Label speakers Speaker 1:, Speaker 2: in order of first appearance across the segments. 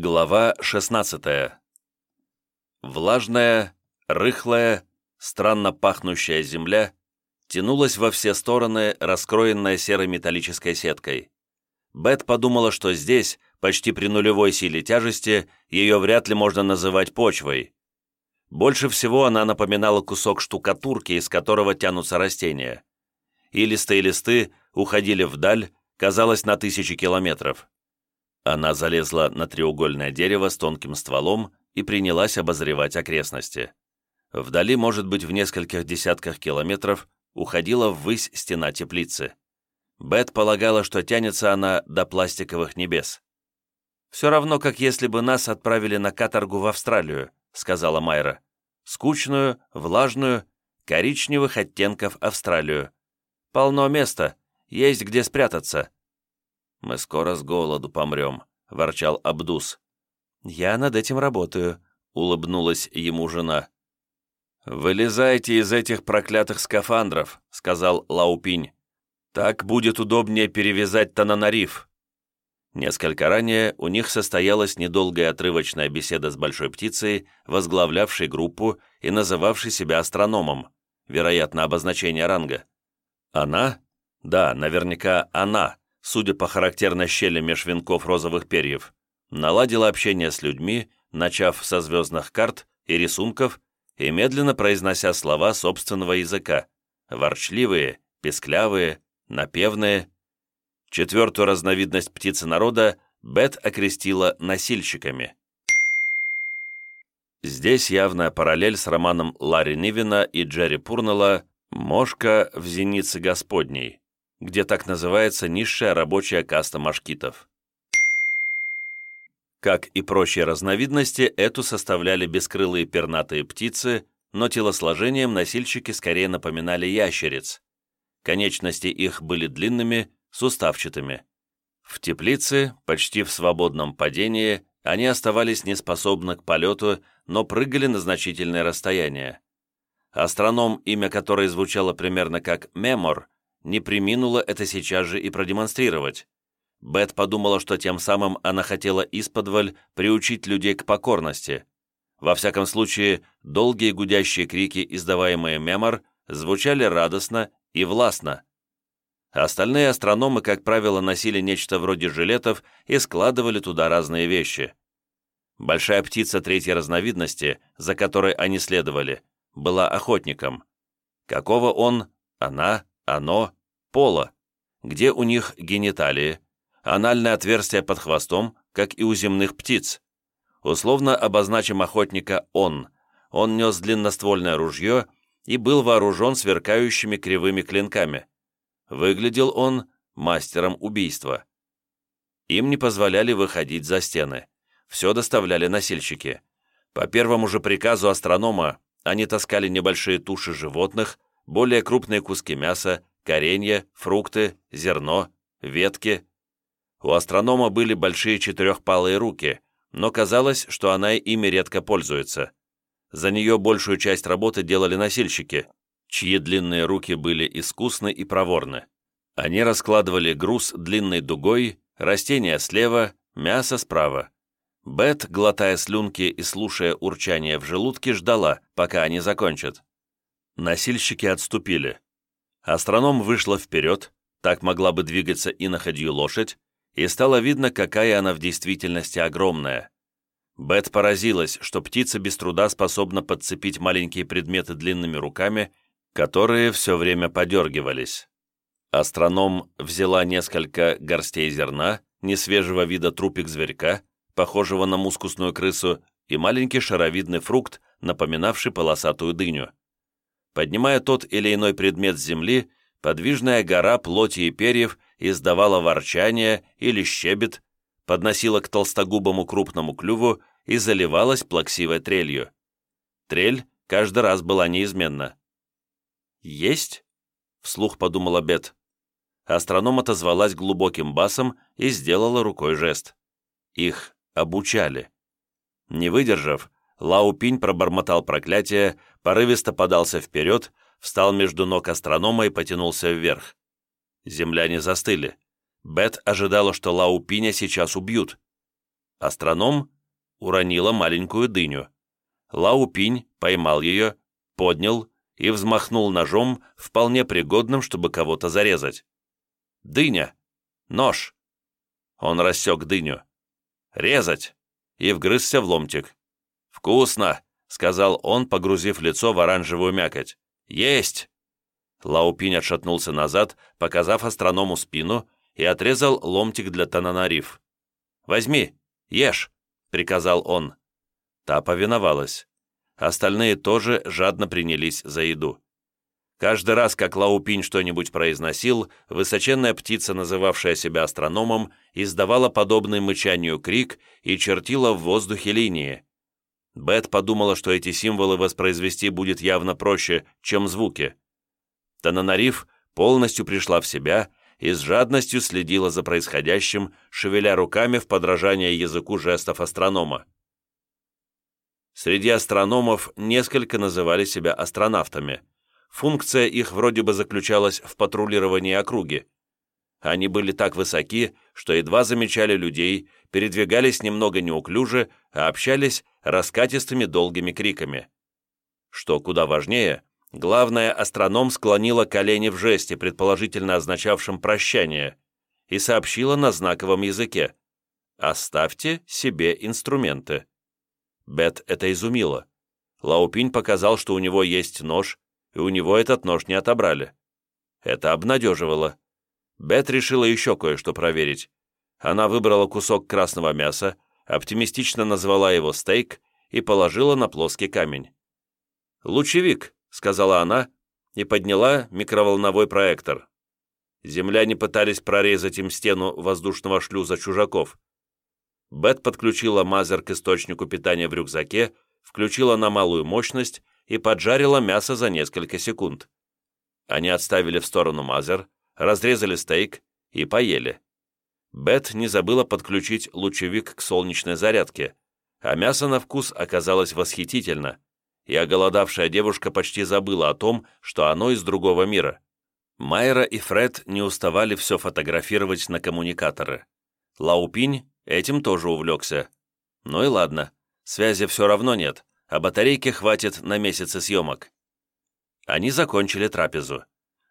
Speaker 1: Глава 16 Влажная, рыхлая, странно пахнущая земля тянулась во все стороны, раскроенная серой металлической сеткой. Бет подумала, что здесь, почти при нулевой силе тяжести, ее вряд ли можно называть почвой. Больше всего она напоминала кусок штукатурки, из которого тянутся растения. И листы и листы уходили вдаль, казалось, на тысячи километров. Она залезла на треугольное дерево с тонким стволом и принялась обозревать окрестности. Вдали, может быть, в нескольких десятках километров, уходила ввысь стена теплицы. Бет полагала, что тянется она до пластиковых небес. «Все равно, как если бы нас отправили на каторгу в Австралию», сказала Майра. «Скучную, влажную, коричневых оттенков Австралию. Полно места, есть где спрятаться». «Мы скоро с голоду помрем», — ворчал Абдус. «Я над этим работаю», — улыбнулась ему жена. «Вылезайте из этих проклятых скафандров», — сказал Лаупинь. «Так будет удобнее перевязать Тананариф». Несколько ранее у них состоялась недолгая отрывочная беседа с Большой Птицей, возглавлявшей группу и называвшей себя астрономом, вероятно, обозначение ранга. Она? Да, наверняка она, судя по характерной щели меж венков розовых перьев, наладила общение с людьми, начав со звездных карт и рисунков и медленно произнося слова собственного языка, ворчливые, песклявые, напевные. Четвертую разновидность птицы народа Бет окрестила носильщиками. Здесь явная параллель с романом Ларри Нивина и Джерри Пурнелла «Мошка в зенице Господней», где так называется низшая рабочая каста машкитов. Как и прочие разновидности, эту составляли бескрылые пернатые птицы, но телосложением носильщики скорее напоминали ящериц. Конечности их были длинными, суставчатыми. В теплице, почти в свободном падении, они оставались неспособны к полету, но прыгали на значительное расстояние. Астроном, имя которой звучало примерно как «Мемор», не приминула это сейчас же и продемонстрировать. Бет подумала, что тем самым она хотела исподволь приучить людей к покорности. Во всяком случае, долгие гудящие крики, издаваемые Мемор, звучали радостно и властно. Остальные астрономы, как правило, носили нечто вроде жилетов и складывали туда разные вещи. Большая птица третьей разновидности, за которой они следовали, была охотником. Какого он, она, оно, пола, где у них гениталии, анальное отверстие под хвостом, как и у земных птиц. Условно обозначим охотника «он». Он нес длинноствольное ружье и был вооружен сверкающими кривыми клинками. Выглядел он мастером убийства. Им не позволяли выходить за стены. Все доставляли носильщики. По первому же приказу астронома они таскали небольшие туши животных, более крупные куски мяса, коренья, фрукты, зерно, ветки. У астронома были большие четырехпалые руки, но казалось, что она ими редко пользуется. За нее большую часть работы делали носильщики, чьи длинные руки были искусны и проворны. Они раскладывали груз длинной дугой, растения слева, мясо справа. Бет, глотая слюнки и слушая урчание в желудке, ждала, пока они закончат. Носильщики отступили. Астроном вышла вперед, так могла бы двигаться и на лошадь, и стало видно, какая она в действительности огромная. Бет поразилась, что птица без труда способна подцепить маленькие предметы длинными руками, которые все время подергивались. Астроном взяла несколько горстей зерна, несвежего вида трупик зверька, похожего на мускусную крысу, и маленький шаровидный фрукт, напоминавший полосатую дыню. Поднимая тот или иной предмет с земли, подвижная гора плоти и перьев издавала ворчание или щебет, подносила к толстогубому крупному клюву и заливалась плаксивой трелью. Трель каждый раз была неизменна. «Есть?» — вслух подумала Бет. Астроном отозвалась глубоким басом и сделала рукой жест. Их обучали. Не выдержав, Лаупинь пробормотал проклятие, порывисто подался вперед, встал между ног астронома и потянулся вверх. Земляне застыли. Бет ожидала, что Лаупиня сейчас убьют. Астроном уронила маленькую дыню. Лаупинь поймал ее, поднял и взмахнул ножом, вполне пригодным, чтобы кого-то зарезать. «Дыня! Нож!» Он рассек дыню. «Резать!» и вгрызся в ломтик. «Вкусно!» — сказал он, погрузив лицо в оранжевую мякоть. «Есть!» Лаупинь отшатнулся назад, показав астроному спину, и отрезал ломтик для Тананариф. «Возьми, ешь!» — приказал он. Та повиновалась. Остальные тоже жадно принялись за еду. Каждый раз, как Лаупинь что-нибудь произносил, высоченная птица, называвшая себя астрономом, издавала подобный мычанию крик и чертила в воздухе линии. Бет подумала, что эти символы воспроизвести будет явно проще, чем звуки. Тананариф полностью пришла в себя и с жадностью следила за происходящим, шевеля руками в подражание языку жестов астронома. Среди астрономов несколько называли себя астронавтами – Функция их вроде бы заключалась в патрулировании округи. Они были так высоки, что едва замечали людей, передвигались немного неуклюже, а общались раскатистыми долгими криками. Что куда важнее, главное, астроном склонила колени в жесте, предположительно означавшем «прощание», и сообщила на знаковом языке «Оставьте себе инструменты». Бет это изумило. Лаупинь показал, что у него есть нож, и у него этот нож не отобрали. Это обнадеживало. Бет решила еще кое-что проверить. Она выбрала кусок красного мяса, оптимистично назвала его стейк и положила на плоский камень. «Лучевик», — сказала она, и подняла микроволновой проектор. Земляне пытались прорезать им стену воздушного шлюза чужаков. Бет подключила мазер к источнику питания в рюкзаке, включила на малую мощность и поджарила мясо за несколько секунд. Они отставили в сторону мазер, разрезали стейк и поели. Бет не забыла подключить лучевик к солнечной зарядке, а мясо на вкус оказалось восхитительно, и оголодавшая девушка почти забыла о том, что оно из другого мира. Майра и Фред не уставали все фотографировать на коммуникаторы. Лаупинь этим тоже увлекся. Ну и ладно, связи все равно нет, а батарейки хватит на месяцы съемок. Они закончили трапезу.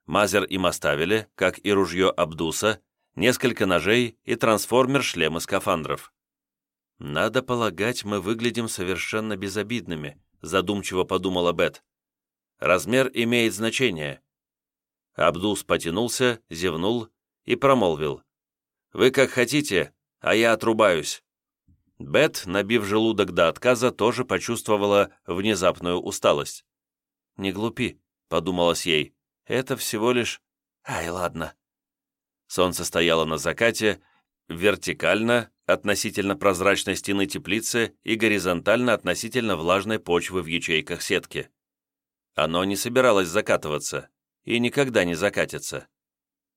Speaker 1: Мазер им оставили, как и ружье Абдуса, несколько ножей и трансформер шлема скафандров. «Надо полагать, мы выглядим совершенно безобидными», задумчиво подумала Бет. «Размер имеет значение». Абдус потянулся, зевнул и промолвил. «Вы как хотите, а я отрубаюсь». Бет, набив желудок до отказа, тоже почувствовала внезапную усталость. «Не глупи», — подумалось ей, — «это всего лишь... Ай, ладно». Солнце стояло на закате, вертикально относительно прозрачной стены теплицы и горизонтально относительно влажной почвы в ячейках сетки. Оно не собиралось закатываться и никогда не закатится.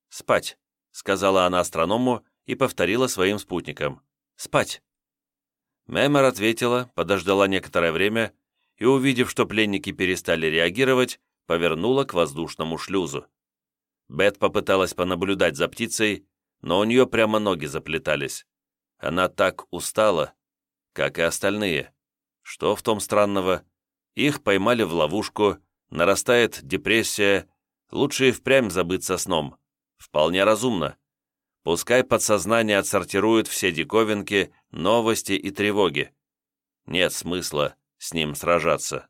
Speaker 1: «Спать», — сказала она астроному и повторила своим спутникам. «Спать». Мемер ответила, подождала некоторое время и, увидев, что пленники перестали реагировать, повернула к воздушному шлюзу. Бет попыталась понаблюдать за птицей, но у нее прямо ноги заплетались. Она так устала, как и остальные. Что в том странного? Их поймали в ловушку, нарастает депрессия, лучше и впрямь забыться сном. Вполне разумно. Пускай подсознание отсортирует все диковинки, новости и тревоги. Нет смысла с ним сражаться.